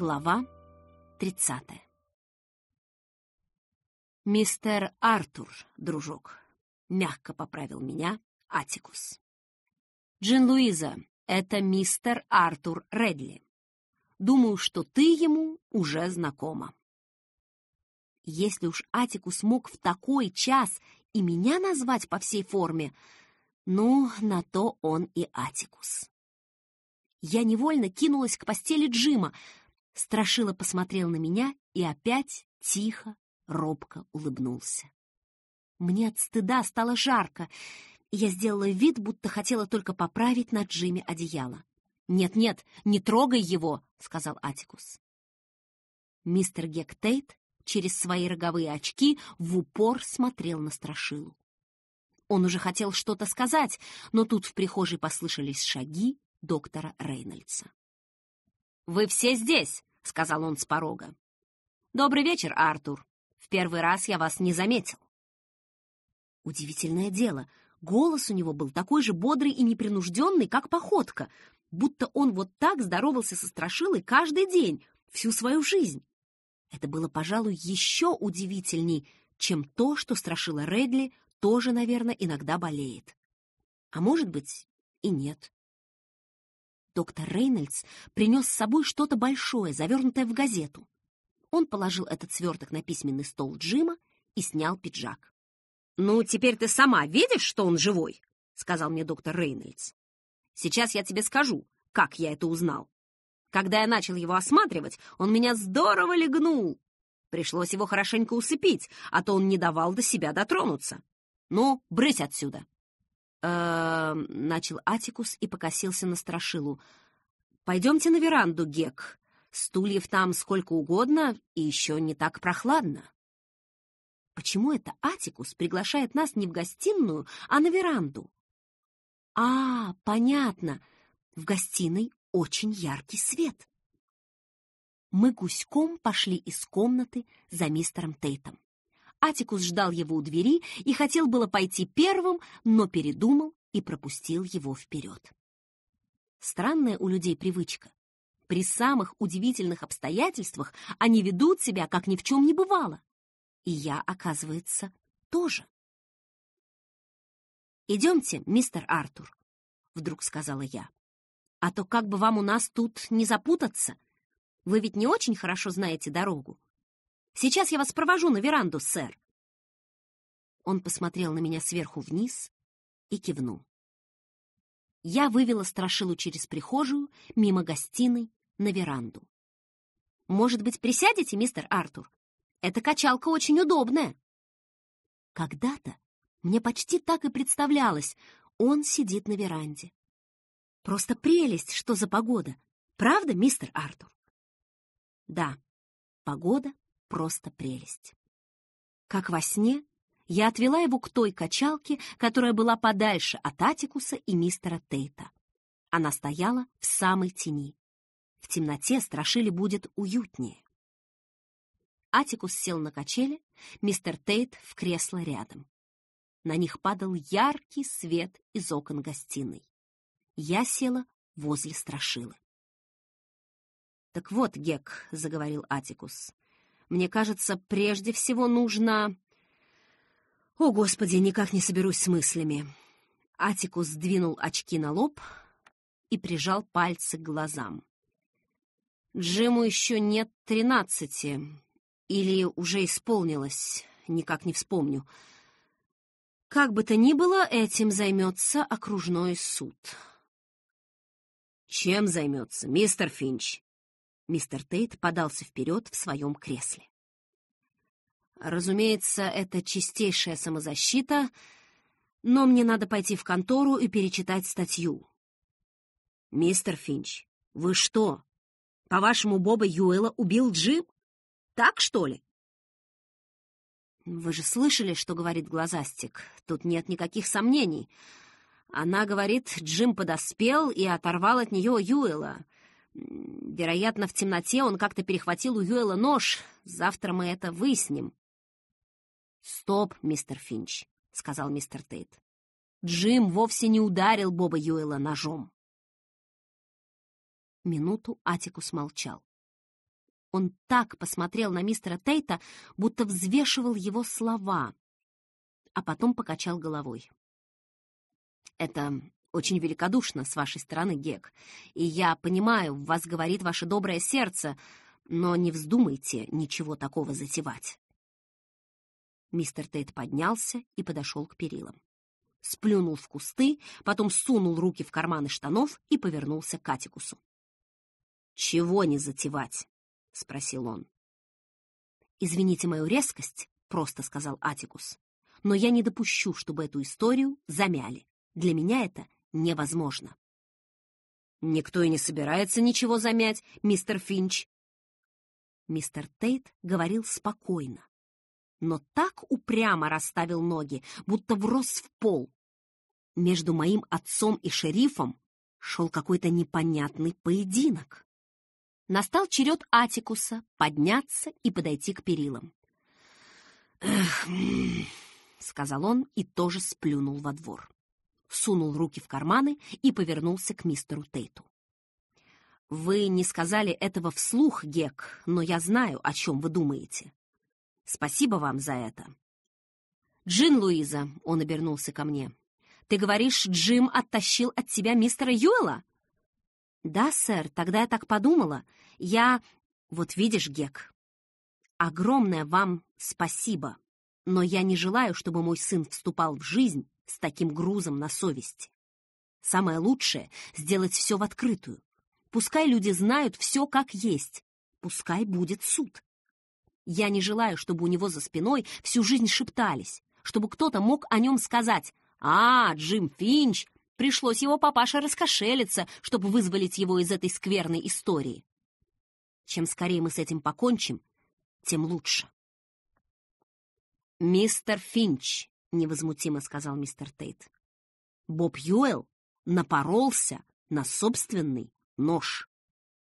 Глава 30 «Мистер Артур, дружок», — мягко поправил меня Атикус. «Джин-Луиза, это мистер Артур Редли. Думаю, что ты ему уже знакома». Если уж Атикус мог в такой час и меня назвать по всей форме, ну, на то он и Атикус. Я невольно кинулась к постели Джима. Страшила посмотрел на меня и опять тихо, робко улыбнулся. Мне от стыда стало жарко, и я сделала вид, будто хотела только поправить на Джиме одеяло. «Нет-нет, не трогай его!» — сказал Атикус. Мистер Гектейт через свои роговые очки в упор смотрел на Страшилу. Он уже хотел что-то сказать, но тут в прихожей послышались шаги доктора Рейнольдса. «Вы все здесь!» — сказал он с порога. «Добрый вечер, Артур. В первый раз я вас не заметил». Удивительное дело, голос у него был такой же бодрый и непринужденный, как походка, будто он вот так здоровался со Страшилой каждый день, всю свою жизнь. Это было, пожалуй, еще удивительней, чем то, что Страшила Редли тоже, наверное, иногда болеет. А может быть, и нет. Доктор Рейнольдс принес с собой что-то большое, завернутое в газету. Он положил этот сверток на письменный стол Джима и снял пиджак. «Ну, теперь ты сама видишь, что он живой?» — сказал мне доктор Рейнольдс. «Сейчас я тебе скажу, как я это узнал. Когда я начал его осматривать, он меня здорово легнул. Пришлось его хорошенько усыпить, а то он не давал до себя дотронуться. Ну, брысь отсюда!» Э начал Атикус и покосился на Страшилу. «Пойдемте на веранду, Гек. Стульев там сколько угодно, и еще не так прохладно». Почему это Атикус приглашает нас не в гостиную, а на веранду? А, понятно. В гостиной очень яркий свет. Мы гуськом пошли из комнаты за мистером Тейтом. Атикус ждал его у двери и хотел было пойти первым, но передумал и пропустил его вперед. Странная у людей привычка. При самых удивительных обстоятельствах они ведут себя, как ни в чем не бывало. И я, оказывается, тоже. «Идемте, мистер Артур», — вдруг сказала я. «А то как бы вам у нас тут не запутаться? Вы ведь не очень хорошо знаете дорогу». Сейчас я вас провожу на веранду, сэр. Он посмотрел на меня сверху вниз и кивнул. Я вывела Страшилу через прихожую, мимо гостиной, на веранду. «Может быть, присядете, мистер Артур? Эта качалка очень удобная». Когда-то мне почти так и представлялось, он сидит на веранде. Просто прелесть, что за погода. Правда, мистер Артур? Да, погода просто прелесть. Как во сне, я отвела его к той качалке, которая была подальше от Атикуса и мистера Тейта. Она стояла в самой тени. В темноте страшили будет уютнее. Атикус сел на качели, мистер Тейт в кресло рядом. На них падал яркий свет из окон гостиной. Я села возле страшилы. «Так вот, Гек», — заговорил Атикус, мне кажется, прежде всего нужно... О, Господи, никак не соберусь с мыслями. Атикус сдвинул очки на лоб и прижал пальцы к глазам. Джиму еще нет тринадцати. Или уже исполнилось, никак не вспомню. Как бы то ни было, этим займется окружной суд. «Чем займется, мистер Финч?» Мистер Тейт подался вперед в своем кресле. Разумеется, это чистейшая самозащита, но мне надо пойти в контору и перечитать статью. Мистер Финч, вы что? По-вашему, Боба Юэла убил Джим? Так, что ли? Вы же слышали, что говорит Глазастик. Тут нет никаких сомнений. Она говорит, Джим подоспел и оторвал от нее Юэла — Вероятно, в темноте он как-то перехватил у Юэла нож. Завтра мы это выясним. «Стоп, мистер Финч», — сказал мистер Тейт. «Джим вовсе не ударил Боба Юэла ножом». Минуту Атикус молчал. Он так посмотрел на мистера Тейта, будто взвешивал его слова, а потом покачал головой. «Это очень великодушно с вашей стороны, Гек, и я понимаю, в вас говорит ваше доброе сердце, но не вздумайте ничего такого затевать». Мистер Тейт поднялся и подошел к перилам. Сплюнул в кусты, потом сунул руки в карманы штанов и повернулся к Атикусу. «Чего не затевать?» — спросил он. «Извините мою резкость», — просто сказал Атикус, «но я не допущу, чтобы эту историю замяли. Для меня это невозможно». «Никто и не собирается ничего замять, мистер Финч». Мистер Тейт говорил спокойно, но так упрямо расставил ноги, будто врос в пол. Между моим отцом и шерифом шел какой-то непонятный поединок. Настал черед Атикуса подняться и подойти к перилам. «Эх, — сказал он и тоже сплюнул во двор. Сунул руки в карманы и повернулся к мистеру Тейту. «Вы не сказали этого вслух, Гек, но я знаю, о чем вы думаете. Спасибо вам за это». «Джин Луиза», — он обернулся ко мне, — «ты говоришь, Джим оттащил от тебя мистера Юэла?» «Да, сэр, тогда я так подумала. Я... Вот видишь, Гек, огромное вам спасибо, но я не желаю, чтобы мой сын вступал в жизнь с таким грузом на совести. Самое лучшее — сделать все в открытую. Пускай люди знают все как есть. Пускай будет суд. Я не желаю, чтобы у него за спиной всю жизнь шептались, чтобы кто-то мог о нем сказать «А, Джим Финч Пришлось его папаше раскошелиться, чтобы вызволить его из этой скверной истории. Чем скорее мы с этим покончим, тем лучше. «Мистер Финч», — невозмутимо сказал мистер Тейт, Боб Юэлл напоролся на собственный нож.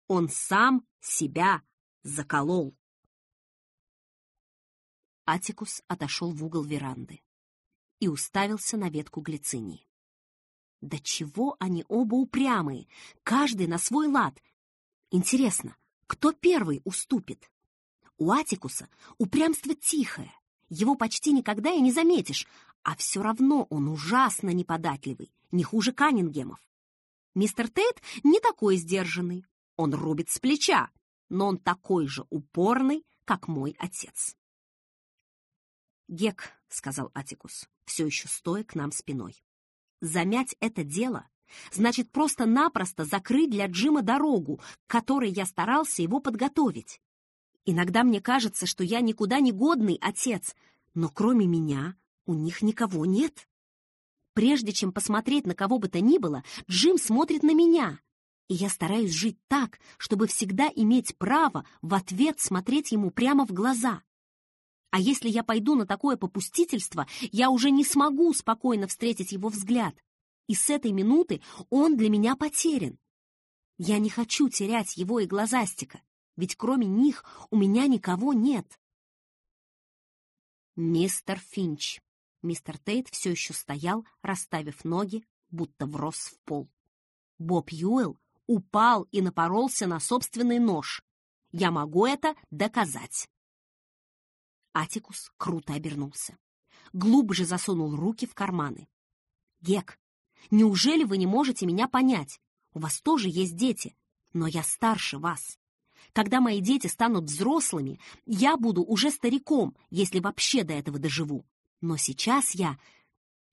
Он сам себя заколол. Атикус отошел в угол веранды и уставился на ветку глицинии. Да чего они оба упрямые, каждый на свой лад. Интересно, кто первый уступит? У Атикуса упрямство тихое, его почти никогда и не заметишь, а все равно он ужасно неподатливый, не хуже Каннингемов. Мистер Тейт не такой сдержанный, он рубит с плеча, но он такой же упорный, как мой отец. «Гек», — сказал Атикус, все еще стоя к нам спиной. Замять это дело значит просто-напросто закрыть для Джима дорогу, к которой я старался его подготовить. Иногда мне кажется, что я никуда не годный отец, но кроме меня у них никого нет. Прежде чем посмотреть на кого бы то ни было, Джим смотрит на меня, и я стараюсь жить так, чтобы всегда иметь право в ответ смотреть ему прямо в глаза. А если я пойду на такое попустительство, я уже не смогу спокойно встретить его взгляд. И с этой минуты он для меня потерян. Я не хочу терять его и глазастика, ведь кроме них у меня никого нет. Мистер Финч. Мистер Тейт все еще стоял, расставив ноги, будто врос в пол. Боб Юэлл упал и напоролся на собственный нож. Я могу это доказать. Атикус круто обернулся. Глубже засунул руки в карманы. «Гек, неужели вы не можете меня понять? У вас тоже есть дети, но я старше вас. Когда мои дети станут взрослыми, я буду уже стариком, если вообще до этого доживу. Но сейчас я...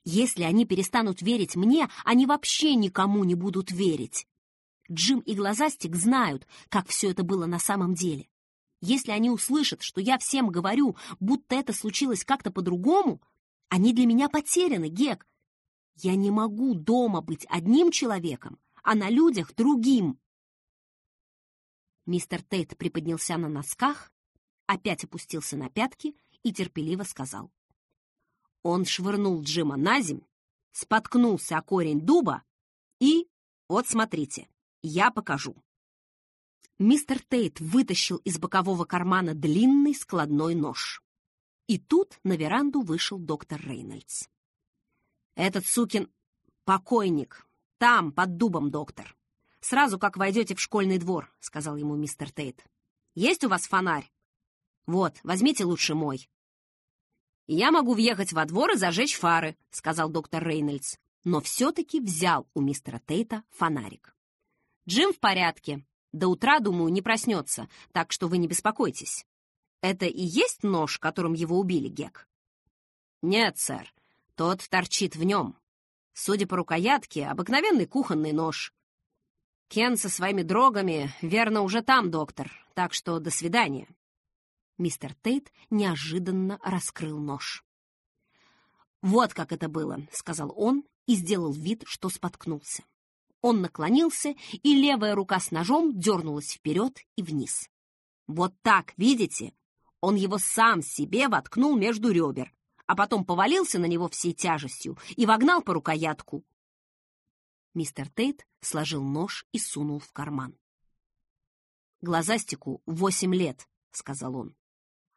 Если они перестанут верить мне, они вообще никому не будут верить. Джим и Глазастик знают, как все это было на самом деле. Если они услышат, что я всем говорю, будто это случилось как-то по-другому, они для меня потеряны, Гек. Я не могу дома быть одним человеком, а на людях другим. Мистер Тейт приподнялся на носках, опять опустился на пятки и терпеливо сказал. Он швырнул Джима на земь, споткнулся о корень дуба и... Вот смотрите, я покажу. Мистер Тейт вытащил из бокового кармана длинный складной нож. И тут на веранду вышел доктор Рейнольдс. «Этот сукин покойник. Там, под дубом, доктор. Сразу, как войдете в школьный двор», — сказал ему мистер Тейт. Есть у вас фонарь? Вот, возьмите лучше мой. «Я могу въехать во двор и зажечь фары», — сказал доктор Рейнольдс, но все-таки взял у мистера Тейта фонарик. «Джим в порядке. До утра, думаю, не проснется, так что вы не беспокойтесь. Это и есть нож, которым его убили, Гек?» «Нет, сэр. Тот торчит в нем. Судя по рукоятке, обыкновенный кухонный нож. Кен со своими дрогами, верно, уже там, доктор, так что до свидания». Мистер Тейт неожиданно раскрыл нож. «Вот как это было», — сказал он и сделал вид, что споткнулся. Он наклонился, и левая рука с ножом дернулась вперед и вниз. «Вот так, видите? Он его сам себе воткнул между ребер, а потом повалился на него всей тяжестью и вогнал по рукоятку». Мистер Тейт сложил нож и сунул в карман. «Глазастику восемь лет», — сказал он.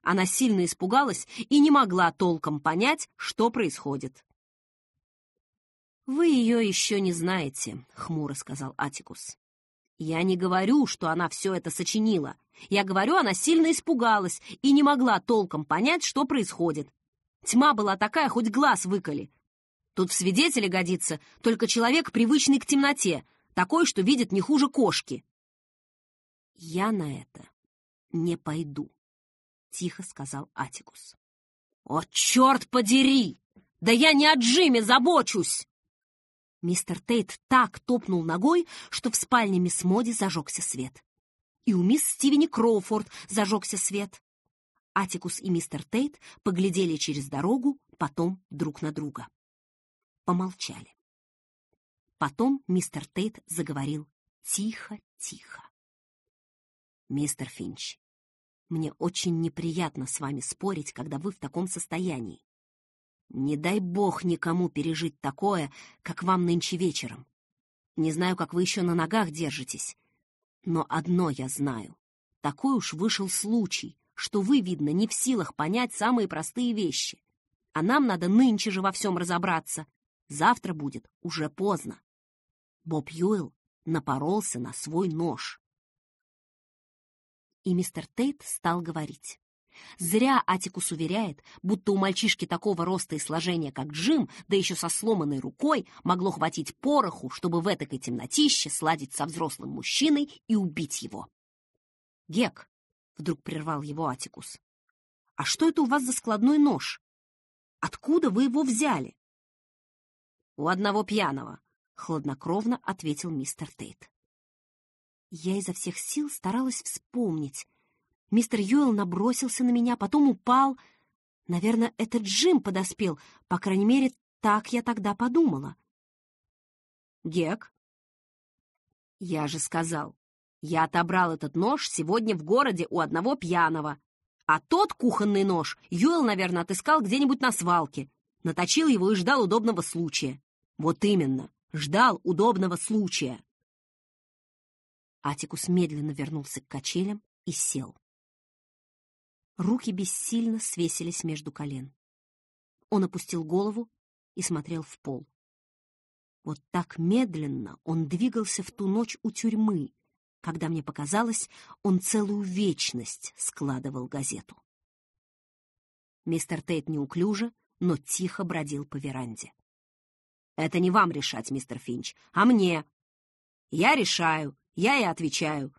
Она сильно испугалась и не могла толком понять, что происходит. «Вы ее еще не знаете», — хмуро сказал Атикус. «Я не говорю, что она все это сочинила. Я говорю, она сильно испугалась и не могла толком понять, что происходит. Тьма была такая, хоть глаз выколи. Тут в свидетели годится только человек, привычный к темноте, такой, что видит не хуже кошки». «Я на это не пойду», — тихо сказал Атикус. «О, черт подери! Да я не о Джиме забочусь!» Мистер Тейт так топнул ногой, что в спальне мисс Моди зажегся свет. И у мисс Стивени Кроуфорд зажегся свет. Атикус и мистер Тейт поглядели через дорогу, потом друг на друга. Помолчали. Потом мистер Тейт заговорил тихо-тихо. «Мистер Финч, мне очень неприятно с вами спорить, когда вы в таком состоянии. Не дай бог никому пережить такое, как вам нынче вечером. Не знаю, как вы еще на ногах держитесь, но одно я знаю. Такой уж вышел случай, что вы, видно, не в силах понять самые простые вещи. А нам надо нынче же во всем разобраться. Завтра будет уже поздно. Боб Юэлл напоролся на свой нож и мистер Тейт стал говорить. Зря Атикус уверяет, будто у мальчишки такого роста и сложения, как Джим, да еще со сломанной рукой, могло хватить пороху, чтобы в этой темнотище сладить со взрослым мужчиной и убить его. «Гек», — вдруг прервал его Атикус, — «а что это у вас за складной нож? Откуда вы его взяли?» «У одного пьяного», — хладнокровно ответил мистер Тейт. Я изо всех сил старалась вспомнить. Мистер Юэлл набросился на меня, потом упал. Наверное, этот Джим подоспел. По крайней мере, так я тогда подумала. Гек? Я же сказал, я отобрал этот нож сегодня в городе у одного пьяного. А тот кухонный нож Юэл, наверное, отыскал где-нибудь на свалке. Наточил его и ждал удобного случая. Вот именно, ждал удобного случая. Атикус медленно вернулся к качелям и сел. Руки бессильно свесились между колен. Он опустил голову и смотрел в пол. Вот так медленно он двигался в ту ночь у тюрьмы, когда мне показалось, он целую вечность складывал газету. Мистер Тейт неуклюже, но тихо бродил по веранде. «Это не вам решать, мистер Финч, а мне. Я решаю, я и отвечаю.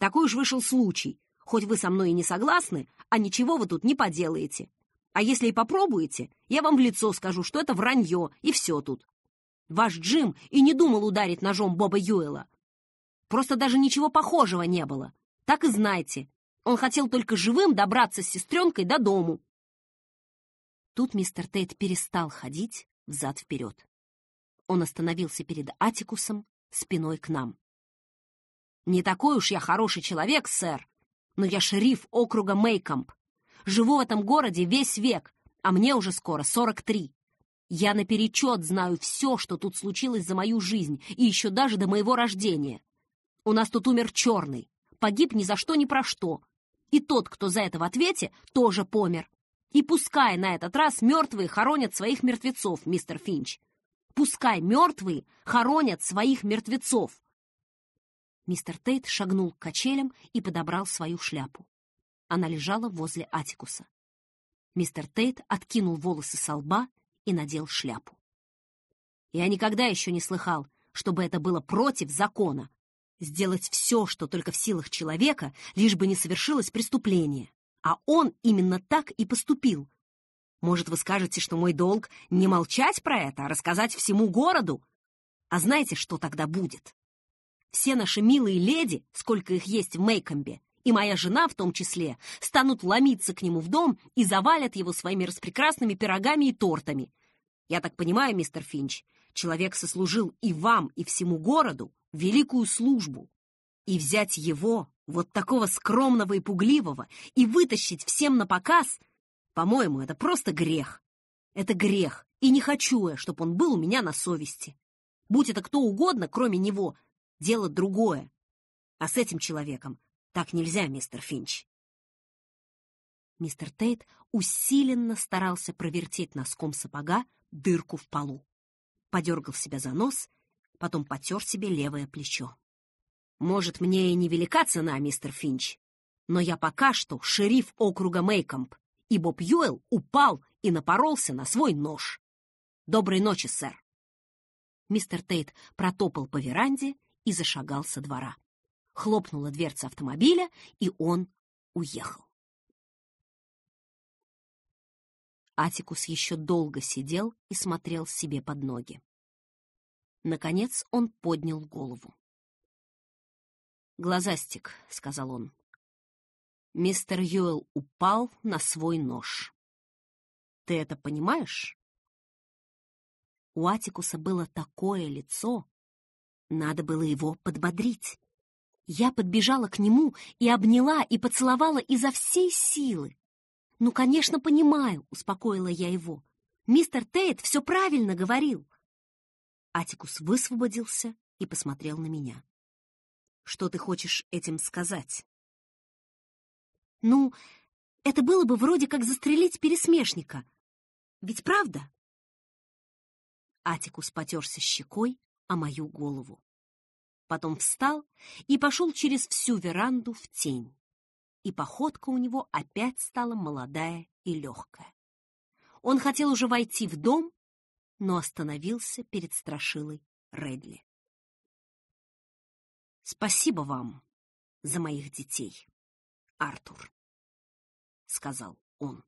Такой уж вышел случай. Хоть вы со мной и не согласны, а ничего вы тут не поделаете. А если и попробуете, я вам в лицо скажу, что это вранье, и все тут. Ваш Джим и не думал ударить ножом Боба Юэла. Просто даже ничего похожего не было. Так и знайте, он хотел только живым добраться с сестренкой до дому. Тут мистер Тейт перестал ходить взад-вперед. Он остановился перед Атикусом, спиной к нам. Не такой уж я хороший человек, сэр, но я шериф округа Мейкомп. Живу в этом городе весь век, а мне уже скоро 43. Я наперечет знаю все, что тут случилось за мою жизнь, и еще даже до моего рождения. У нас тут умер черный, погиб ни за что ни про что. И тот, кто за это в ответе, тоже помер. И пускай на этот раз мертвые хоронят своих мертвецов, мистер Финч. Пускай мертвые хоронят своих мертвецов. Мистер Тейт шагнул к качелям и подобрал свою шляпу. Она лежала возле Атикуса. Мистер Тейт откинул волосы со лба и надел шляпу. Я никогда еще не слыхал, чтобы это было против закона. Сделать все, что только в силах человека, лишь бы не совершилось преступление. А он именно так и поступил. Может, вы скажете, что мой долг не молчать про это, а рассказать всему городу? А знаете, что тогда будет? Все наши милые леди, сколько их есть в Мейкомбе, и моя жена в том числе, станут ломиться к нему в дом и завалят его своими распрекрасными пирогами и тортами. Я так понимаю, мистер Финч, человек сослужил и вам, и всему городу великую службу. И взять его, вот такого скромного и пугливого, и вытащить всем на показ, по-моему, это просто грех. Это грех, и не хочу я, чтобы он был у меня на совести. Будь это кто угодно, кроме него, дело другое. А с этим человеком так нельзя, мистер Финч. Мистер Тейт усиленно старался провертеть носком сапога дырку в полу. Подергал себя за нос, потом потер себе левое плечо. «Может, мне и не велика цена, мистер Финч, но я пока что шериф округа Мейкомп, и Боб Юэлл упал и напоролся на свой нож. Доброй ночи, сэр!» Мистер Тейт протопал по веранде и зашагал со двора. Хлопнула дверца автомобиля, и он уехал. Атикус еще долго сидел и смотрел себе под ноги. Наконец он поднял голову. «Глазастик», — сказал он. Мистер Юэл упал на свой нож. «Ты это понимаешь?» У Атикуса было такое лицо, надо было его подбодрить. Я подбежала к нему и обняла и поцеловала изо всей силы. «Ну, конечно, понимаю», — успокоила я его. «Мистер Тейт все правильно говорил». Атикус высвободился и посмотрел на меня. «Что ты хочешь этим сказать?» «Ну, это было бы вроде как застрелить пересмешника. Ведь правда?» Атикус потерся щекой о мою голову. Потом встал и пошел через всю веранду в тень и походка у него опять стала молодая и легкая. Он хотел уже войти в дом, но остановился перед страшилой Редли. «Спасибо вам за моих детей, Артур», — сказал он.